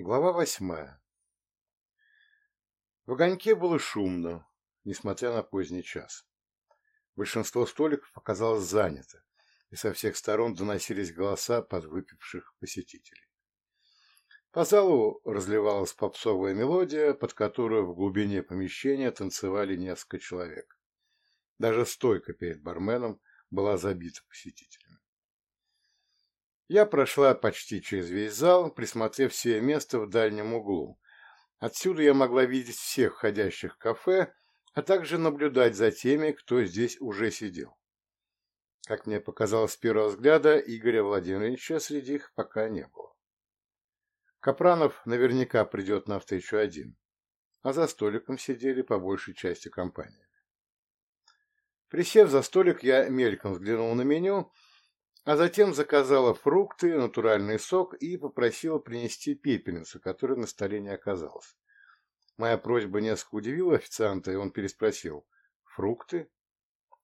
Глава восьмая В огоньке было шумно, несмотря на поздний час. Большинство столиков оказалось занято, и со всех сторон доносились голоса подвыпивших посетителей. По залу разливалась попсовая мелодия, под которую в глубине помещения танцевали несколько человек. Даже стойка перед барменом была забита посетителями. Я прошла почти через весь зал, присмотрев все места в дальнем углу. Отсюда я могла видеть всех входящих в кафе, а также наблюдать за теми, кто здесь уже сидел. Как мне показалось с первого взгляда, Игоря Владимировича среди их пока не было. Капранов наверняка придет на встречу один, а за столиком сидели по большей части компании. Присев за столик, я мельком взглянул на меню – а затем заказала фрукты, натуральный сок и попросила принести пепельницу, которая на столе не оказалась. Моя просьба несколько удивила официанта, и он переспросил. «Фрукты?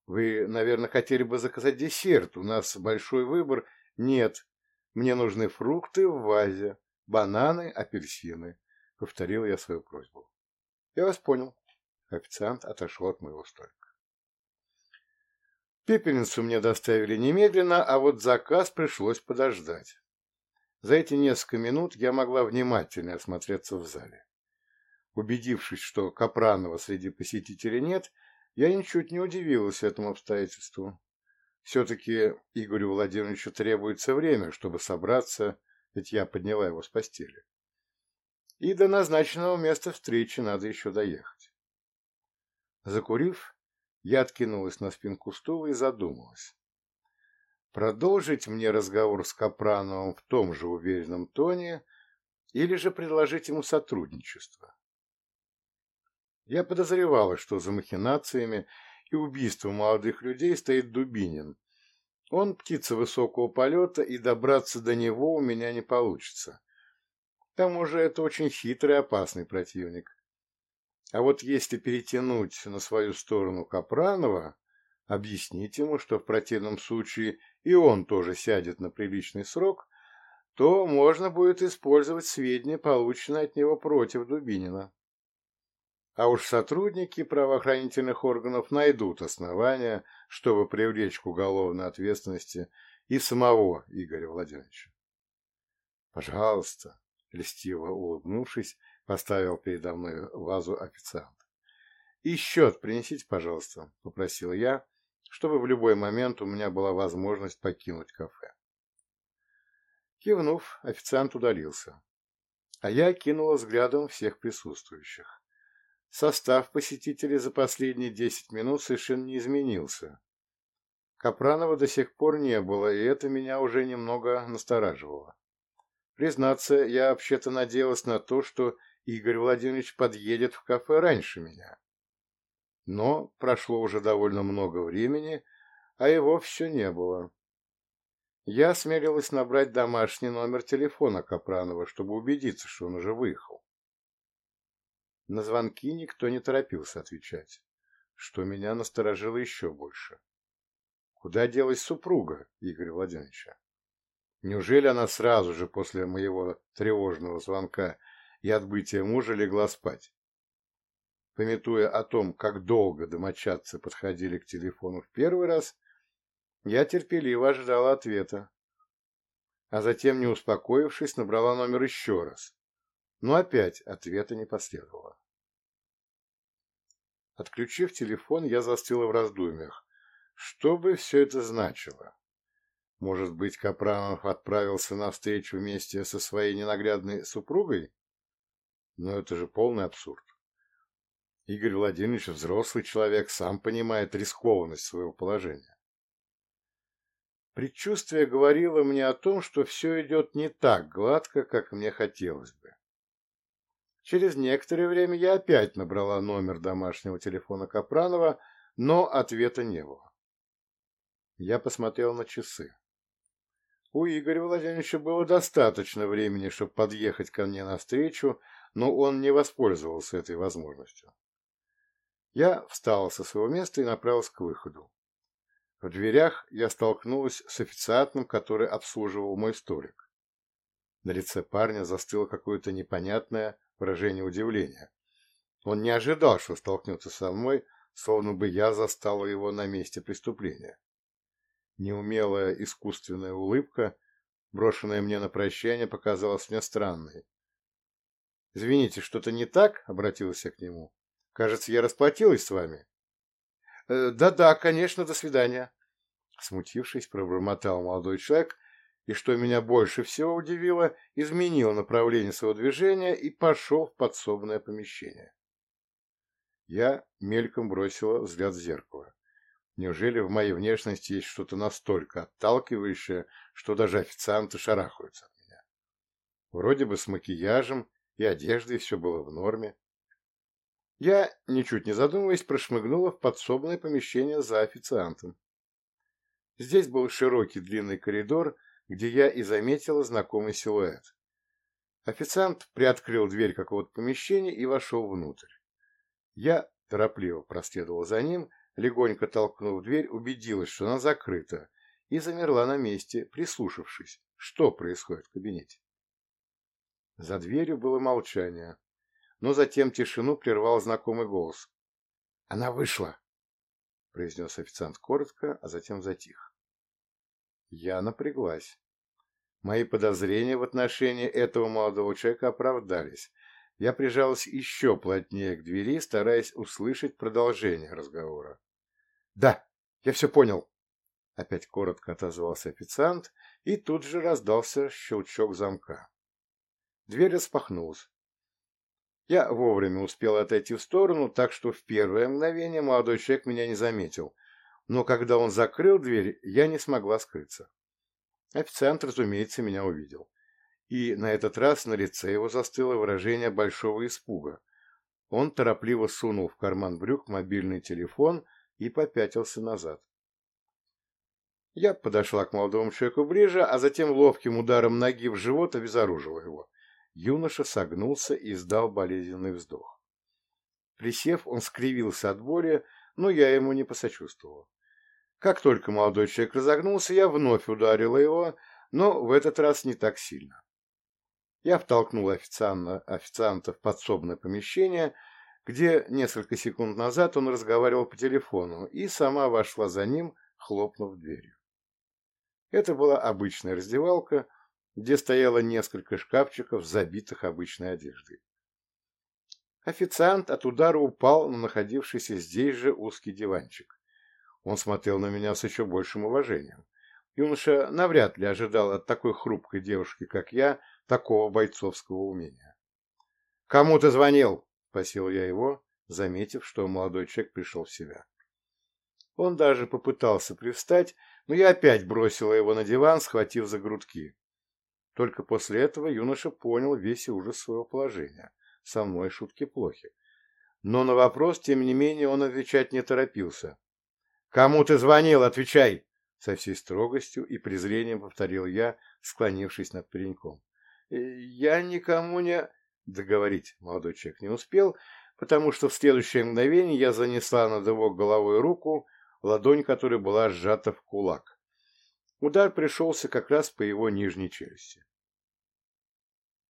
Вы, наверное, хотели бы заказать десерт. У нас большой выбор. Нет, мне нужны фрукты в вазе, бананы, апельсины», — повторил я свою просьбу. «Я вас понял». Официант отошел от моего столика. Пепельницу мне доставили немедленно, а вот заказ пришлось подождать. За эти несколько минут я могла внимательно осмотреться в зале. Убедившись, что Капранова среди посетителей нет, я ничуть не удивилась этому обстоятельству. Все-таки Игорю Владимировичу требуется время, чтобы собраться, ведь я подняла его с постели. И до назначенного места встречи надо еще доехать. Закурив, я откинулась на спинку стула и задумалась. Продолжить мне разговор с Капрановым в том же уверенном тоне или же предложить ему сотрудничество? Я подозревала, что за махинациями и убийством молодых людей стоит Дубинин. Он птица высокого полета, и добраться до него у меня не получится. К тому же это очень хитрый и опасный противник. А вот если перетянуть на свою сторону Капранова, объяснить ему, что в противном случае и он тоже сядет на приличный срок, то можно будет использовать сведения, полученные от него против Дубинина. А уж сотрудники правоохранительных органов найдут основания, чтобы привлечь к уголовной ответственности и самого Игоря Владимировича. Пожалуйста, льстиво улыбнувшись, Поставил передо мной вазу официант. «И счет принесите, пожалуйста», — попросил я, чтобы в любой момент у меня была возможность покинуть кафе. Кивнув, официант удалился, а я кинула взглядом всех присутствующих. Состав посетителей за последние десять минут совершенно не изменился. Капранова до сих пор не было, и это меня уже немного настораживало. Признаться, я вообще-то надеялась на то, что Игорь Владимирович подъедет в кафе раньше меня. Но прошло уже довольно много времени, а его все не было. Я осмелилась набрать домашний номер телефона Капранова, чтобы убедиться, что он уже выехал. На звонки никто не торопился отвечать, что меня насторожило еще больше. Куда делась супруга Игоря Владимировича? Неужели она сразу же после моего тревожного звонка и отбытия мужа легла спать. Пометуя о том, как долго домочадцы подходили к телефону в первый раз, я терпеливо ждала ответа. А затем, не успокоившись, набрала номер еще раз. Но опять ответа не последовало. Отключив телефон, я застыла в раздумьях. Что бы все это значило? Может быть, Капранов отправился на встречу вместе со своей ненаглядной супругой? Но это же полный абсурд. Игорь Владимирович взрослый человек, сам понимает рискованность своего положения. Предчувствие говорило мне о том, что все идет не так гладко, как мне хотелось бы. Через некоторое время я опять набрала номер домашнего телефона Капранова, но ответа не было. Я посмотрел на часы. У Игоря Владимировича было достаточно времени, чтобы подъехать ко мне навстречу но он не воспользовался этой возможностью. Я встал со своего места и направился к выходу. В дверях я столкнулась с официантом, который обслуживал мой столик. На лице парня застыло какое-то непонятное выражение удивления. Он не ожидал, что столкнется со мной, словно бы я застал его на месте преступления. Неумелая искусственная улыбка, брошенная мне на прощание, показалась мне странной. «Извините, что-то не так?» — обратился к нему. «Кажется, я расплатилась с вами». «Э, «Да-да, конечно, до свидания». Смутившись, пробормотал молодой человек, и, что меня больше всего удивило, изменил направление своего движения и пошел в подсобное помещение. Я мельком бросила взгляд в зеркало. Неужели в моей внешности есть что-то настолько отталкивающее, что даже официанты шарахаются от меня? Вроде бы с макияжем и одеждой все было в норме. Я, ничуть не задумываясь, прошмыгнула в подсобное помещение за официантом. Здесь был широкий длинный коридор, где я и заметила знакомый силуэт. Официант приоткрыл дверь какого-то помещения и вошел внутрь. Я торопливо проследовала за ним, легонько толкнув дверь, убедилась, что она закрыта, и замерла на месте, прислушавшись, что происходит в кабинете. За дверью было молчание, но затем тишину прервал знакомый голос. «Она вышла!» — произнес официант коротко, а затем затих. Я напряглась. Мои подозрения в отношении этого молодого человека оправдались. Я прижалась еще плотнее к двери, стараясь услышать продолжение разговора. «Да, я все понял», — опять коротко отозвался официант, и тут же раздался щелчок замка. Дверь распахнулась. Я вовремя успел отойти в сторону, так что в первое мгновение молодой человек меня не заметил, но когда он закрыл дверь, я не смогла скрыться. Официант, разумеется, меня увидел. И на этот раз на лице его застыло выражение большого испуга. Он торопливо сунул в карман брюк мобильный телефон и попятился назад. Я подошла к молодому человеку ближе, а затем ловким ударом ноги в живот обезоружила его. Юноша согнулся и издал болезненный вздох. Присев, он скривился от боли, но я ему не посочувствовала. Как только молодой человек разогнулся, я вновь ударила его, но в этот раз не так сильно. Я втолкнул официанта, официанта в подсобное помещение, где несколько секунд назад он разговаривал по телефону, и сама вошла за ним, хлопнув дверью. Это была обычная раздевалка, где стояло несколько шкафчиков, забитых обычной одеждой. Официант от удара упал на находившийся здесь же узкий диванчик. Он смотрел на меня с еще большим уважением. Юноша навряд ли ожидал от такой хрупкой девушки, как я, такого бойцовского умения. «Кому ты звонил?» – спросил я его, заметив, что молодой человек пришел в себя. Он даже попытался привстать, но я опять бросила его на диван, схватив за грудки. Только после этого юноша понял весь ужас своего положения. Со мной шутки плохи. Но на вопрос, тем не менее, он отвечать не торопился. «Кому ты звонил? Отвечай!» Со всей строгостью и презрением повторил я, склонившись над пареньком. «Э, «Я никому не...» Договорить молодой человек не успел, потому что в следующее мгновение я занесла над его головой руку, ладонь которой была сжата в кулак. Удар пришелся как раз по его нижней челюсти.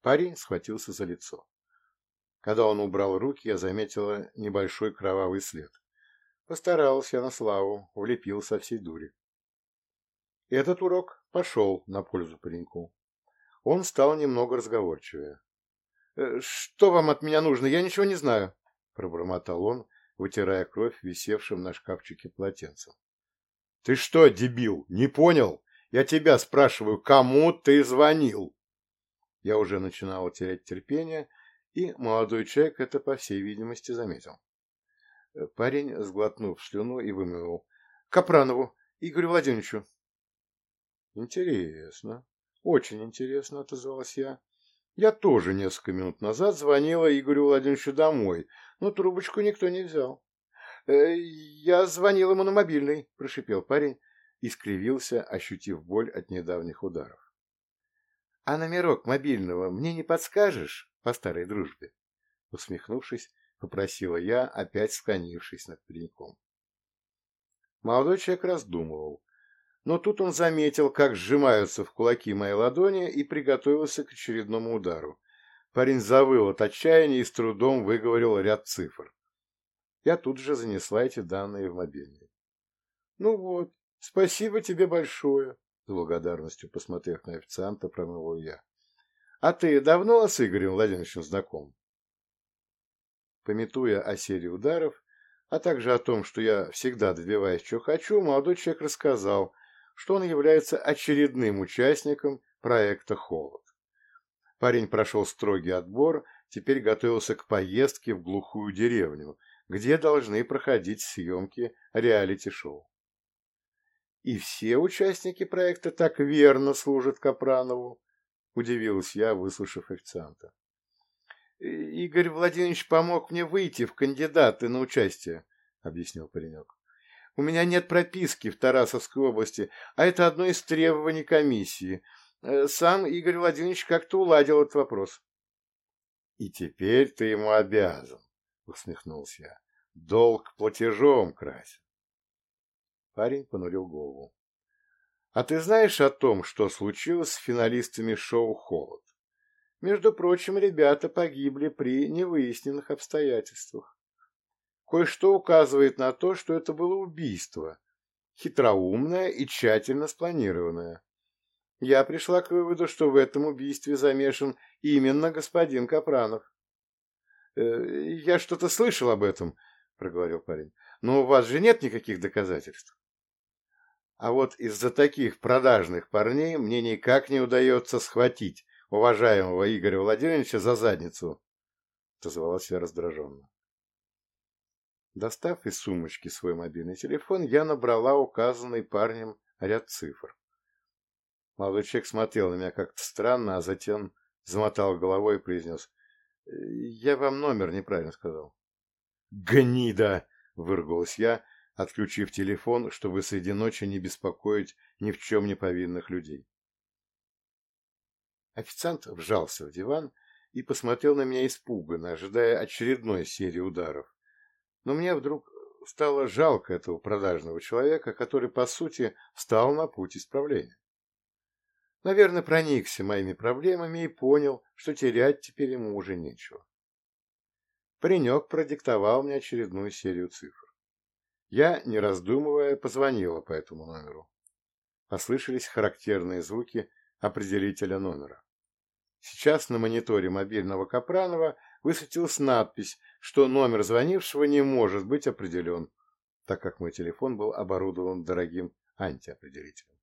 Парень схватился за лицо. Когда он убрал руки, я заметила небольшой кровавый след. Постарался на славу, влепил со всей дури. Этот урок пошел на пользу пареньку. Он стал немного разговорчивее. «Э, «Что вам от меня нужно? Я ничего не знаю», — пробормотал он, вытирая кровь висевшим на шкафчике полотенцем. «Ты что, дебил, не понял? Я тебя спрашиваю, кому ты звонил?» Я уже начинал терять терпение, и молодой человек это, по всей видимости, заметил. Парень, сглотнув слюну и вымывал. Капранову Игорю Владимировичу. Интересно. Очень интересно, отозвалась я. Я тоже несколько минут назад звонила Игорю Владимировичу домой, но трубочку никто не взял. «Э, «Я звонил ему на мобильный», – прошипел парень и скривился, ощутив боль от недавних ударов. «А номерок мобильного мне не подскажешь по старой дружбе?» Усмехнувшись, — попросила я, опять склонившись над пареньком. Молодой человек раздумывал. но тут он заметил, как сжимаются в кулаки мои ладони и приготовился к очередному удару. Парень завыл от отчаяния и с трудом выговорил ряд цифр. Я тут же занесла эти данные в мобильный. — Ну вот, спасибо тебе большое, — с благодарностью посмотрев на официанта, промывал я. — А ты давно с Игорем Владимировичем знаком? Пометуя о серии ударов, а также о том, что я всегда добиваюсь, что хочу, молодой человек рассказал, что он является очередным участником проекта «Холод». Парень прошел строгий отбор, теперь готовился к поездке в глухую деревню, где должны проходить съемки реалити-шоу. И все участники проекта так верно служат Капранову, удивилась я, выслушав официанта. Игорь Владимирович помог мне выйти в кандидаты на участие, объяснил паренек. У меня нет прописки в Тарасовской области, а это одно из требований комиссии. Э, сам Игорь Владимирович как-то уладил этот вопрос. — И теперь ты ему обязан, — усмехнулся я. — Долг платежом красит. Парень понурил голову. — А ты знаешь о том, что случилось с финалистами шоу «Холод»? Между прочим, ребята погибли при невыясненных обстоятельствах. Кое-что указывает на то, что это было убийство, хитроумное и тщательно спланированное. Я пришла к выводу, что в этом убийстве замешан именно господин Капранов. «Э, «Я что-то слышал об этом», — проговорил парень. «но у вас же нет никаких доказательств». А вот из-за таких продажных парней мне никак не удается схватить уважаемого Игоря Владимировича за задницу, — отозвалась я раздраженно. Достав из сумочки свой мобильный телефон, я набрала указанный парнем ряд цифр. Молодой человек смотрел на меня как-то странно, а затем замотал головой и произнес. «Я вам номер неправильно сказал». «Гнида!» — выругалась я, отключив телефон, чтобы среди ночи не беспокоить ни в чем не повинных людей. Официант вжался в диван и посмотрел на меня испуганно, ожидая очередной серии ударов но мне вдруг стало жалко этого продажного человека, который, по сути, встал на путь исправления. Наверное, проникся моими проблемами и понял, что терять теперь ему уже нечего. Паренек продиктовал мне очередную серию цифр. Я, не раздумывая, позвонила по этому номеру. Послышались характерные звуки определителя номера. Сейчас на мониторе мобильного Капранова высветилась надпись, что номер звонившего не может быть определен, так как мой телефон был оборудован дорогим антиопределителем.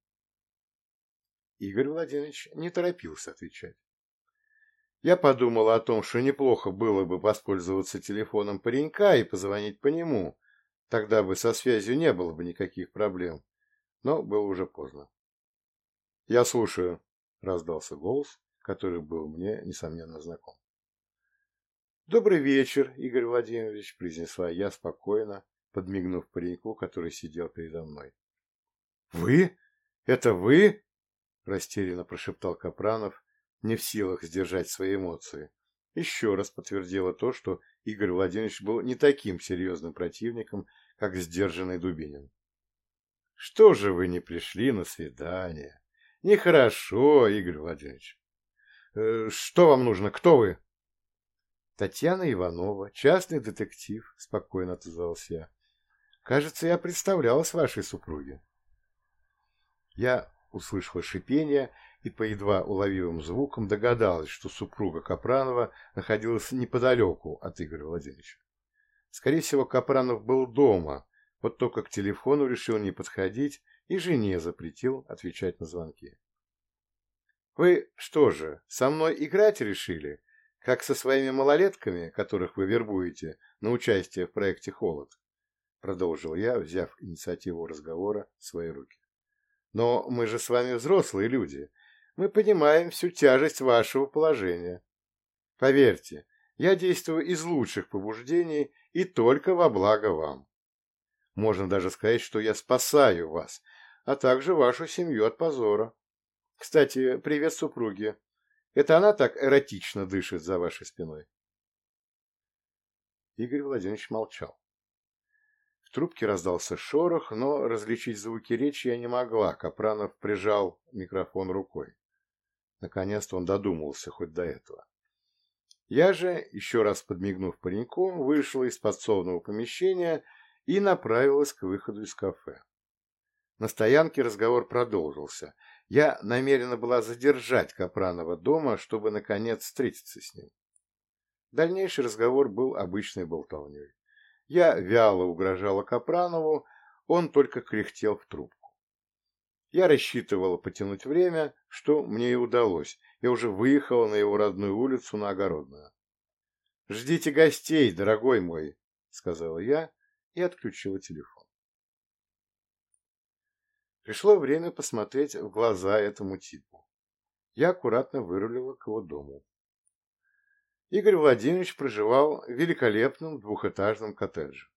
Игорь Владимирович не торопился отвечать. Я подумала о том, что неплохо было бы воспользоваться телефоном паренька и позвонить по нему, тогда бы со связью не было бы никаких проблем, но было уже поздно. «Я слушаю», — раздался голос, который был мне, несомненно, знаком. «Добрый вечер, Игорь Владимирович», — произнесла я спокойно, подмигнув пареньку, который сидел передо мной. «Вы? Это вы?» — растерянно прошептал Капранов, не в силах сдержать свои эмоции. Еще раз подтвердило то, что Игорь Владимирович был не таким серьезным противником, как сдержанный Дубинин. «Что же вы не пришли на свидание? Нехорошо, Игорь Владимирович. Э, что вам нужно? Кто вы?» Татьяна Иванова, частный детектив, спокойно отозвался я. Кажется, я представлялась вашей супруге. Я услышала шипение и по едва уловимым звукам догадалась, что супруга Капранова находилась неподалеку от Игоря Владимировича. Скорее всего, Капранов был дома, вот только к телефону решил не подходить и жене запретил отвечать на звонки. «Вы что же, со мной играть решили?» Как со своими малолетками, которых вы вербуете на участие в проекте «Холод», продолжил я, взяв инициативу разговора в свои руки. Но мы же с вами взрослые люди. Мы понимаем всю тяжесть вашего положения. Поверьте, я действую из лучших побуждений и только во благо вам. Можно даже сказать, что я спасаю вас, а также вашу семью от позора. Кстати, привет супруге. Это она так эротично дышит за вашей спиной. Игорь Владимирович молчал. В трубке раздался шорох, но различить звуки речи я не могла. Капранов прижал микрофон рукой. Наконец-то он додумался хоть до этого. Я же, еще раз подмигнув пареньку, вышла из подсобного помещения и направилась к выходу из кафе. На стоянке разговор продолжился. Я намерена была задержать Капранова дома, чтобы, наконец, встретиться с ним. Дальнейший разговор был обычной болтовней. Я вяло угрожала Капранову, он только кряхтел в трубку. Я рассчитывала потянуть время, что мне и удалось. Я уже выехала на его родную улицу на Огородную. «Ждите гостей, дорогой мой», — сказала я и отключила телефон. Пришло время посмотреть в глаза этому типу. Я аккуратно вырулила к его дому. Игорь Владимирович проживал в великолепном двухэтажном коттедже.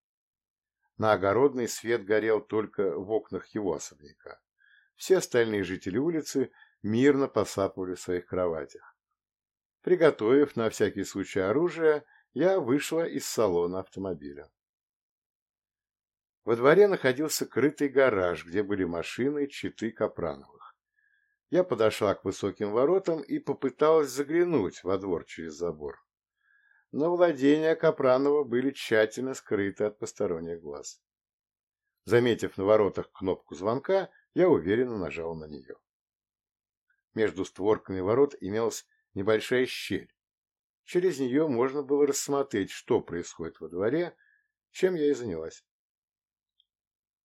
На огородный свет горел только в окнах его особняка. Все остальные жители улицы мирно посапывали в своих кроватях. Приготовив на всякий случай оружие, я вышла из салона автомобиля. Во дворе находился крытый гараж, где были машины читы Капрановых. Я подошла к высоким воротам и попыталась заглянуть во двор через забор но владения Капранова были тщательно скрыты от посторонних глаз. Заметив на воротах кнопку звонка, я уверенно нажал на нее. Между створками ворот имелась небольшая щель. Через нее можно было рассмотреть, что происходит во дворе, чем я и занялась.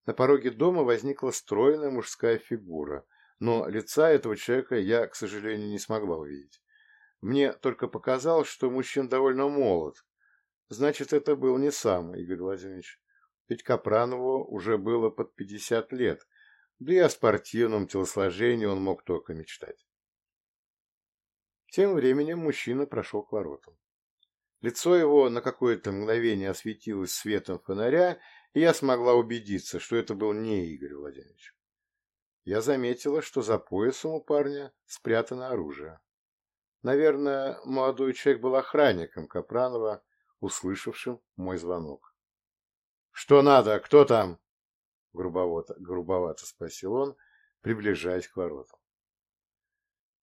На пороге дома возникла стройная мужская фигура, но лица этого человека я, к сожалению, не смогла увидеть. Мне только показалось, что мужчина довольно молод. Значит, это был не сам Игорь Владимирович. Ведь Капранову уже было под пятьдесят лет, да и о спортивном телосложении он мог только мечтать. Тем временем мужчина прошел к воротам. Лицо его на какое-то мгновение осветилось светом фонаря, и я смогла убедиться, что это был не Игорь Владимирович. Я заметила, что за поясом у парня спрятано оружие. Наверное, молодой человек был охранником Капранова, услышавшим мой звонок. «Что надо? Кто там?» Грубовато, грубовато спросил он, приближаясь к воротам.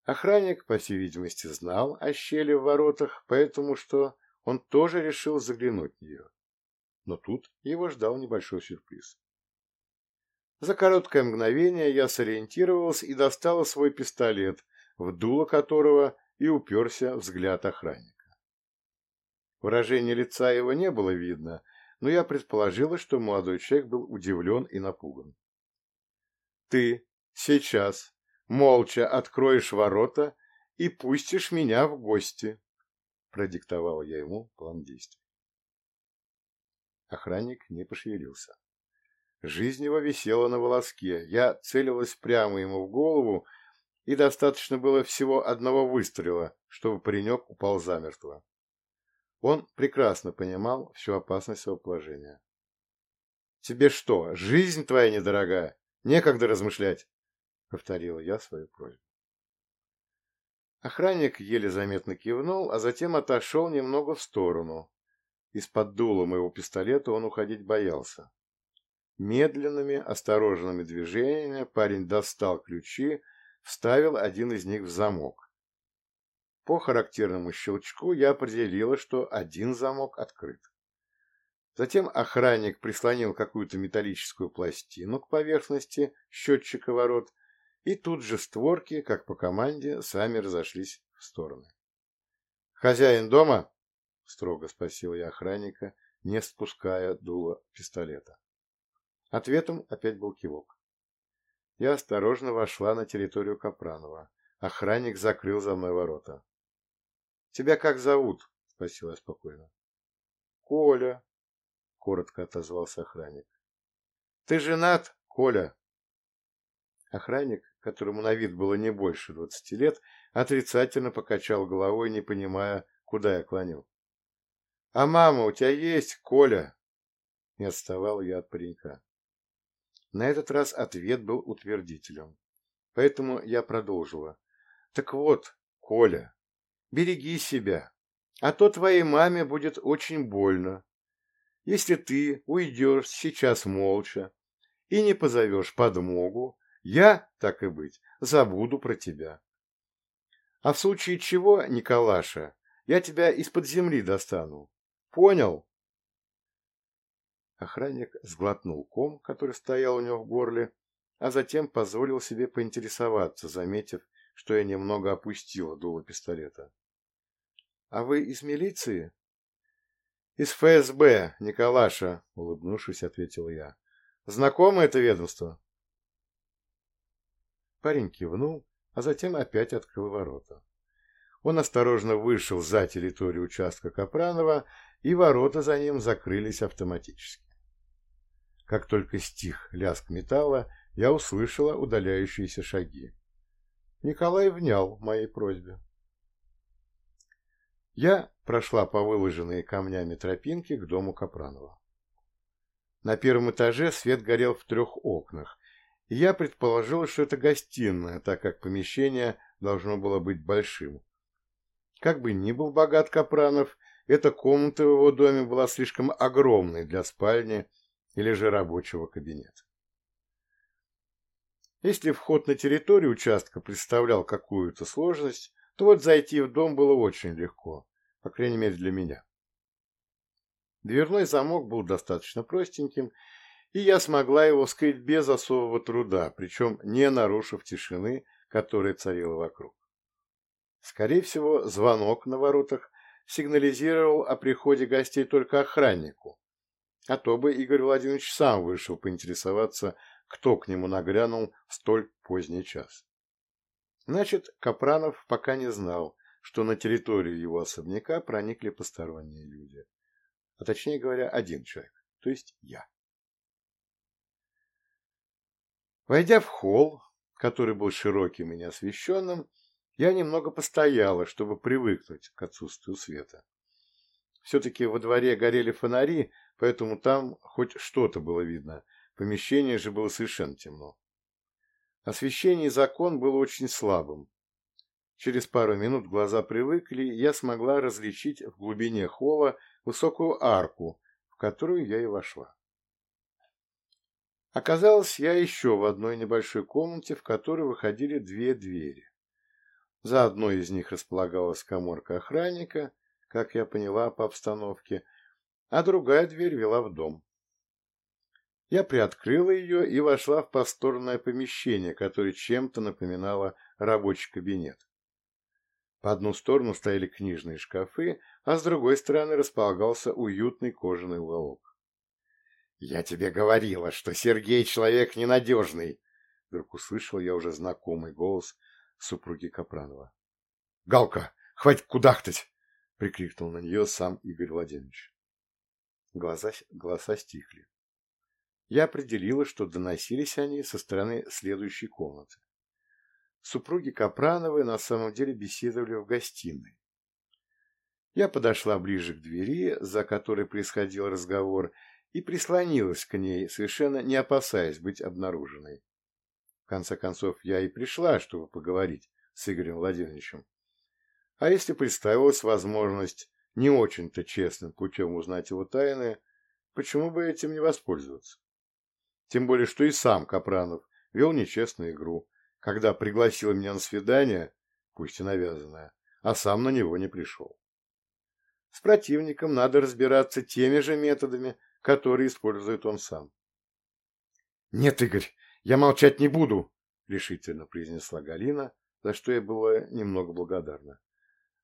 Охранник, по всей видимости, знал о щели в воротах, поэтому что он тоже решил заглянуть в нее. Но тут его ждал небольшой сюрприз. За короткое мгновение я сориентировался и достала свой пистолет, в дуло которого и уперся взгляд охранника. Выражение лица его не было видно, но я предположила, что молодой человек был удивлен и напуган. «Ты сейчас молча откроешь ворота и пустишь меня в гости», — продиктовал я ему план действий. Охранник не пошевелился. Жизнь его висела на волоске. Я целилась прямо ему в голову, и достаточно было всего одного выстрела, чтобы паренек упал замертво. Он прекрасно понимал всю опасность своего положения. «Тебе что, жизнь твоя недорога? Некогда размышлять!» — повторила я свою просьбу. Охранник еле заметно кивнул, а затем отошел немного в сторону. Из-под дула моего пистолета он уходить боялся. Медленными, осторожными движениями парень достал ключи, вставил один из них в замок. По характерному щелчку я определила, что один замок открыт. Затем охранник прислонил какую-то металлическую пластину к поверхности счетчика ворот, и тут же створки, как по команде, сами разошлись в стороны. «Хозяин дома?» — строго спросил я охранника, не спуская дула пистолета. Ответом опять был кивок. Я осторожно вошла на территорию Капранова. Охранник закрыл за мной ворота. «Тебя как зовут?» — спросила я спокойно. «Коля», — коротко отозвался охранник. «Ты женат, Коля?» Охранник, которому на вид было не больше двадцати лет, отрицательно покачал головой, не понимая, куда я клонил. «А мама у тебя есть, Коля?» Не отставал я от паренька. На этот раз ответ был утвердителем. Поэтому я продолжила. Так вот, Коля, береги себя, а то твоей маме будет очень больно. Если ты уйдешь сейчас молча и не позовешь подмогу, я, так и быть, забуду про тебя. А в случае чего, Николаша, я тебя из-под земли достану. Понял? Охранник сглотнул ком, который стоял у него в горле, а затем позволил себе поинтересоваться, заметив, что я немного опустила дуло пистолета. — А вы из милиции? — Из ФСБ, Николаша, — улыбнувшись, ответил я. — Знакомо это ведомство? Парень кивнул, а затем опять открыл ворота. Он осторожно вышел за территорию участка Капранова, и ворота за ним закрылись автоматически. Как только стих лязг металла, я услышала удаляющиеся шаги. Николай внял моей просьбе. Я прошла по выложенной камнями тропинке к дому Капранова. На первом этаже свет горел в трех окнах, и я предположила, что это гостиная, так как помещение должно было быть большим. Как бы ни был богат Капранов, эта комната в его доме была слишком огромной для спальни или же рабочего кабинета. Если вход на территорию участка представлял какую-то сложность, то вот зайти в дом было очень легко, по крайней мере для меня. Дверной замок был достаточно простеньким, и я смогла его вскрыть без особого труда, причем не нарушив тишины, которая царила вокруг. Скорее всего, звонок на воротах сигнализировал о приходе гостей только охраннику, а то бы Игорь Владимирович сам вышел поинтересоваться, кто к нему нагрянул в столь поздний час. Значит, Капранов пока не знал, что на территорию его особняка проникли посторонние люди. А точнее говоря, один человек, то есть я. Войдя в холл, который был широким и неосвещенным, я немного постояла, чтобы привыкнуть к отсутствию света. Все-таки во дворе горели фонари, поэтому там хоть что-то было видно, помещение же было совершенно темно. Освещение и закон было очень слабым. Через пару минут глаза привыкли, и я смогла различить в глубине холла высокую арку, в которую я и вошла. Оказалось, я еще в одной небольшой комнате, в которой выходили две двери. За одной из них располагалась коморка охранника, как я поняла по обстановке, а другая дверь вела в дом. Я приоткрыла ее и вошла в просторное помещение, которое чем-то напоминало рабочий кабинет. По одну сторону стояли книжные шкафы, а с другой стороны располагался уютный кожаный уголок. «Я тебе говорила, что Сергей человек ненадежный!» Вдруг услышал я уже знакомый голос супруги Капранова. «Галка, хватит кудахтать!» — прикрикнул на нее сам Игорь Владимирович. Глаза, голоса стихли я определила, что доносились они со стороны следующей комнаты. Супруги Капрановы на самом деле беседовали в гостиной. Я подошла ближе к двери, за которой происходил разговор, и прислонилась к ней, совершенно не опасаясь быть обнаруженной. В конце концов, я и пришла, чтобы поговорить с Игорем Владимировичем. А если представилась возможность не очень-то честным путем узнать его тайны, почему бы этим не воспользоваться? Тем более, что и сам Капранов вел нечестную игру, когда пригласил меня на свидание, пусть и навязанное, а сам на него не пришел. С противником надо разбираться теми же методами, которые использует он сам. — Нет, Игорь, я молчать не буду, — решительно произнесла Галина, за что я была немного благодарна.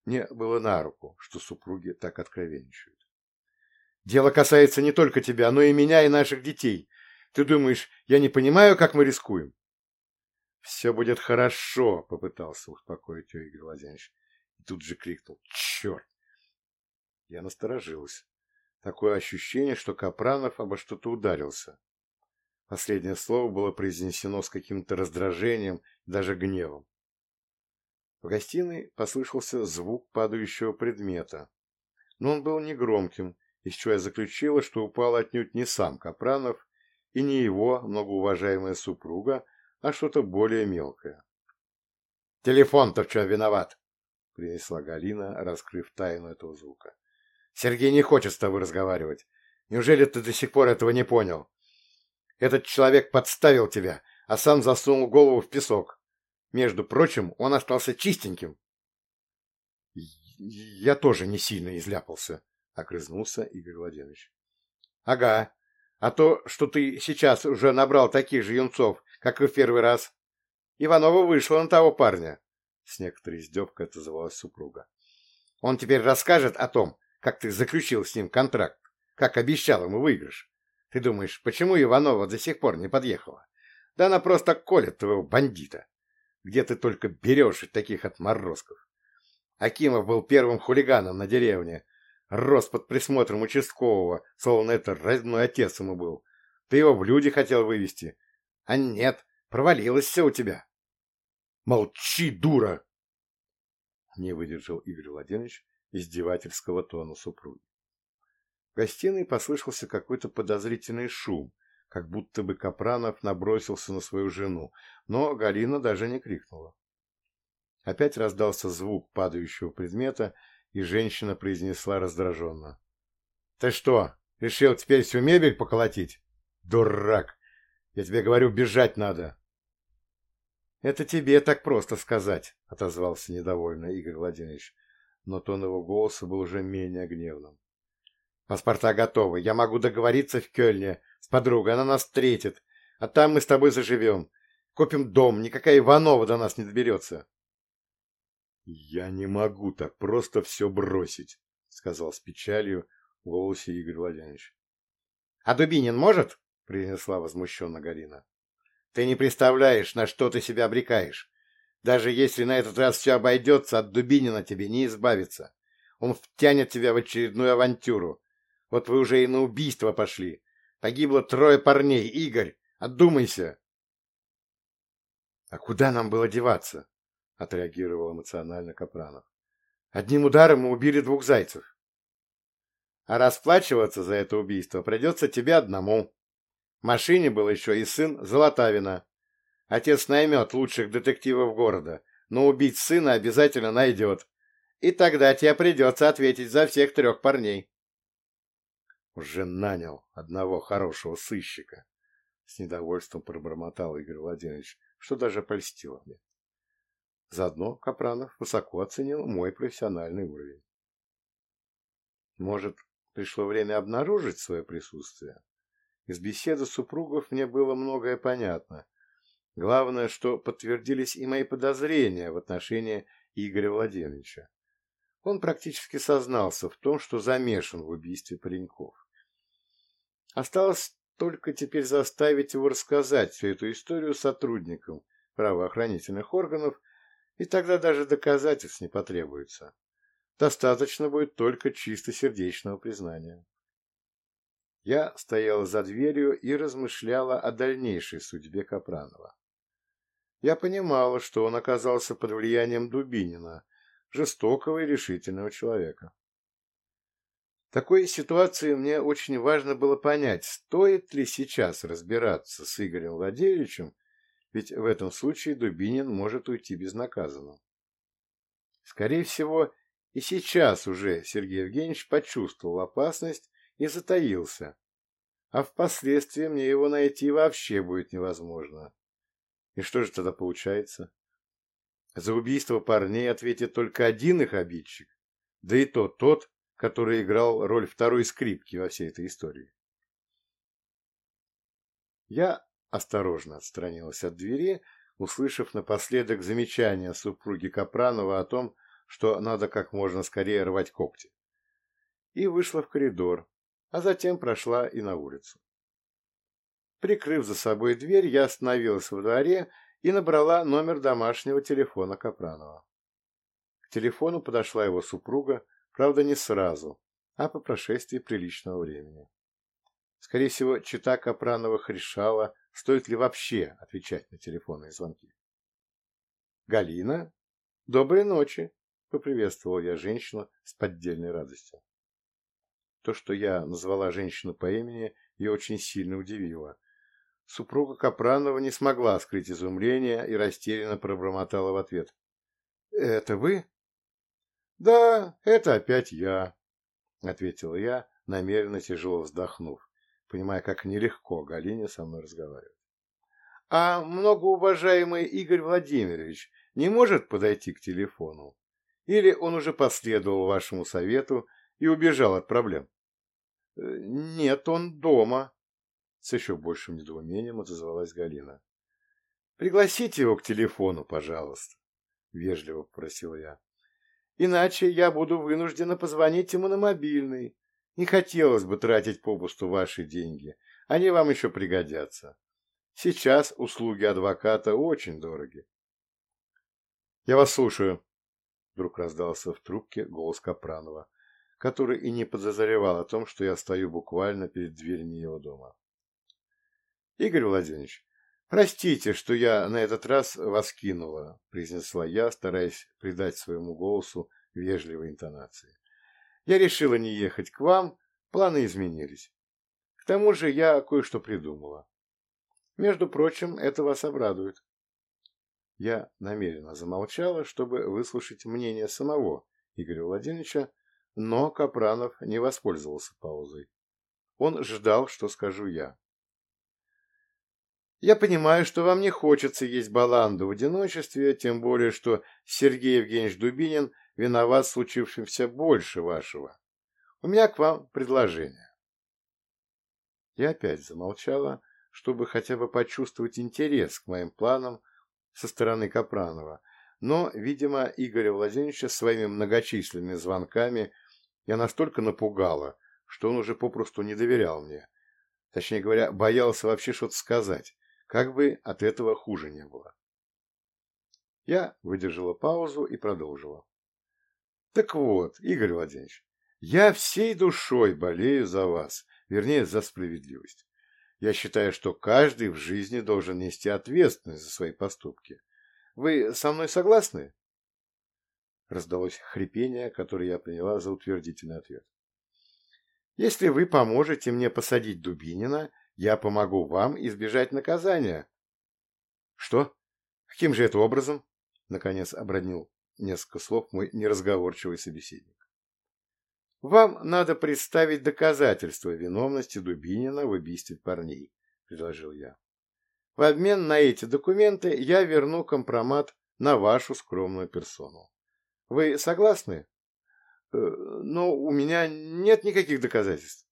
Мне было на руку, что супруги так откровенничают. — Дело касается не только тебя, но и меня, и наших детей. Ты думаешь, я не понимаю, как мы рискуем? Все будет хорошо, попытался успокоить ее Игорь Владимирович. И тут же крикнул. Черт! Я насторожилась. Такое ощущение, что Капранов обо что-то ударился. Последнее слово было произнесено с каким-то раздражением, даже гневом. В гостиной послышался звук падающего предмета, но он был негромким, из чего я заключила, что упал отнюдь не сам Капранов, и не его многоуважаемая супруга, а что-то более мелкое. «Телефон-то в чем виноват?» — принесла Галина, раскрыв тайну этого звука. «Сергей не хочет с тобой разговаривать. Неужели ты до сих пор этого не понял? Этот человек подставил тебя, а сам засунул голову в песок. Между прочим, он остался чистеньким. Я тоже не сильно изляпался, — огрызнулся Игорь Владимирович. — Ага. А то, что ты сейчас уже набрал таких же юнцов, как и в первый раз. Иванова вышла на того парня. С некоторой издевкой отозвалась супруга. Он теперь расскажет о том, как ты заключил с ним контракт, как обещал ему выигрыш. Ты думаешь, почему Иванова до сих пор не подъехала? Да она просто колет твоего бандита. Где ты только берешь таких отморозков? Акимов был первым хулиганом на деревне. Рос под присмотром участкового, словно это родной отец ему был. Ты его в люди хотел вывести. А нет, провалилось все у тебя. Молчи, дура! Не выдержал Игорь Владимирович издевательского тона супруги. В гостиной послышался какой-то подозрительный шум, как будто бы Капранов набросился на свою жену, но Галина даже не крикнула. Опять раздался звук падающего предмета, и женщина произнесла раздраженно. — Ты что, решил теперь всю мебель поколотить? Дурак! Я тебе говорю, бежать надо! — Это тебе так просто сказать, — отозвался недовольно Игорь Владимирович, но тон его голоса был уже менее гневным. — Паспорта готовы, я могу договориться в Кёльне с подругой, она нас встретит, а там мы с тобой заживем. Купим дом, никакая Иванова до нас не доберется. «Я не могу так просто все бросить», — сказал с печалью в голосе Игорь Владимирович. «А Дубинин может?» — произнесла возмущенно Галина. «Ты не представляешь, на что ты себя обрекаешь. Даже если на этот раз все обойдется, от Дубинина тебе не избавиться. Он втянет тебя в очередную авантюру. Вот вы уже и на убийство пошли. Погибло трое парней. Игорь, отдумайся!» «А куда нам было деваться?» отреагировал эмоционально Капранов. Одним ударом мы убили двух зайцев. А расплачиваться за это убийство придется тебе одному. В машине был еще и сын Золотавина. Отец наймет лучших детективов города, но убить сына обязательно найдет. И тогда тебе придется ответить за всех трех парней. Уже нанял одного хорошего сыщика. С недовольством пробормотал Игорь Владимирович, что даже польстило мне. Заодно Капранов высоко оценил мой профессиональный уровень. Может, пришло время обнаружить свое присутствие? Из беседы супругов мне было многое понятно. Главное, что подтвердились и мои подозрения в отношении Игоря Владимировича. Он практически сознался в том, что замешан в убийстве пареньков. Осталось только теперь заставить его рассказать всю эту историю сотрудникам правоохранительных органов и тогда даже доказательств не потребуется. Достаточно будет только чистосердечного признания. Я стояла за дверью и размышляла о дальнейшей судьбе Капранова. Я понимала, что он оказался под влиянием Дубинина, жестокого и решительного человека. Такой ситуации мне очень важно было понять, стоит ли сейчас разбираться с Игорем Владимировичем ведь в этом случае Дубинин может уйти безнаказанным. Скорее всего, и сейчас уже Сергей Евгеньевич почувствовал опасность и затаился, а впоследствии мне его найти вообще будет невозможно. И что же тогда получается? За убийство парней ответит только один их обидчик, да и то тот, который играл роль второй скрипки во всей этой истории. Я осторожно отстранилась от двери, услышав напоследок замечание супруги Капранова о том, что надо как можно скорее рвать когти. И вышла в коридор, а затем прошла и на улицу. Прикрыв за собой дверь, я остановилась во дворе и набрала номер домашнего телефона Капранова. К телефону подошла его супруга, правда, не сразу, а по прошествии приличного времени. Скорее всего, чита Капрановых решала, стоит ли вообще отвечать на телефонные звонки. «Галина, доброй ночи!» — поприветствовал я женщину с поддельной радостью. То, что я назвала женщину по имени, ее очень сильно удивило. Супруга Капранова не смогла скрыть изумление и растерянно пробормотала в ответ. «Это вы?» «Да, это опять я», — ответила я, намеренно тяжело вздохнув, понимая, как нелегко Галине со мной разговаривать. А многоуважаемый Игорь Владимирович не может подойти к телефону? Или он уже последовал вашему совету и убежал от проблем? Э, нет, он дома. С еще большим недоумением отозвалась Галина. Пригласите его к телефону, пожалуйста, вежливо попросила я. Иначе я буду вынуждена позвонить ему на мобильный. Не хотелось бы тратить попусту ваши деньги. Они вам еще пригодятся. Сейчас услуги адвоката очень дороги. Я вас слушаю. Вдруг раздался в трубке голос Капранова, который и не подозревал о том, что я стою буквально перед дверями его дома. Игорь Владимирович, простите, что я на этот раз вас кинула, произнесла я, стараясь придать своему голосу вежливой интонации. Я решила не ехать к вам, планы изменились. К тому же я кое-что придумала. Между прочим, это вас обрадует. Я намеренно замолчала, чтобы выслушать мнение самого Игоря Владимировича, но Капранов не воспользовался паузой. Он ждал, что скажу я. Я понимаю, что вам не хочется есть баланду в одиночестве, тем более, что Сергей Евгеньевич Дубинин виноват в случившемся больше вашего. У меня к вам предложение. Я опять замолчала, чтобы хотя бы почувствовать интерес к моим планам со стороны Капранова, но, видимо, Игоря Владимировича своими многочисленными звонками я настолько напугала, что он уже попросту не доверял мне. Точнее говоря, боялся вообще что-то сказать, как бы от этого хуже не было. Я выдержала паузу и продолжила. Так вот, Игорь Владимирович, я всей душой болею за вас, вернее, за справедливость. Я считаю, что каждый в жизни должен нести ответственность за свои поступки. Вы со мной согласны? Раздалось хрипение, которое я приняла за утвердительный ответ. Если вы поможете мне посадить Дубинина, я помогу вам избежать наказания. Что? Каким же это образом? Наконец обронил несколько слов мой неразговорчивый собеседник. «Вам надо представить доказательства виновности Дубинина в убийстве парней», — предложил я. «В обмен на эти документы я верну компромат на вашу скромную персону. Вы согласны?» «Э, «Но у меня нет никаких доказательств», —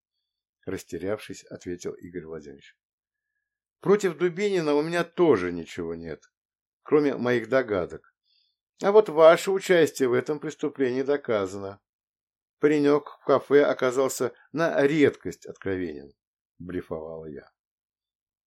растерявшись, ответил Игорь Владимирович. «Против Дубинина у меня тоже ничего нет, кроме моих догадок. А вот ваше участие в этом преступлении доказано. Паренек в кафе оказался на редкость откровенен, блефовала я.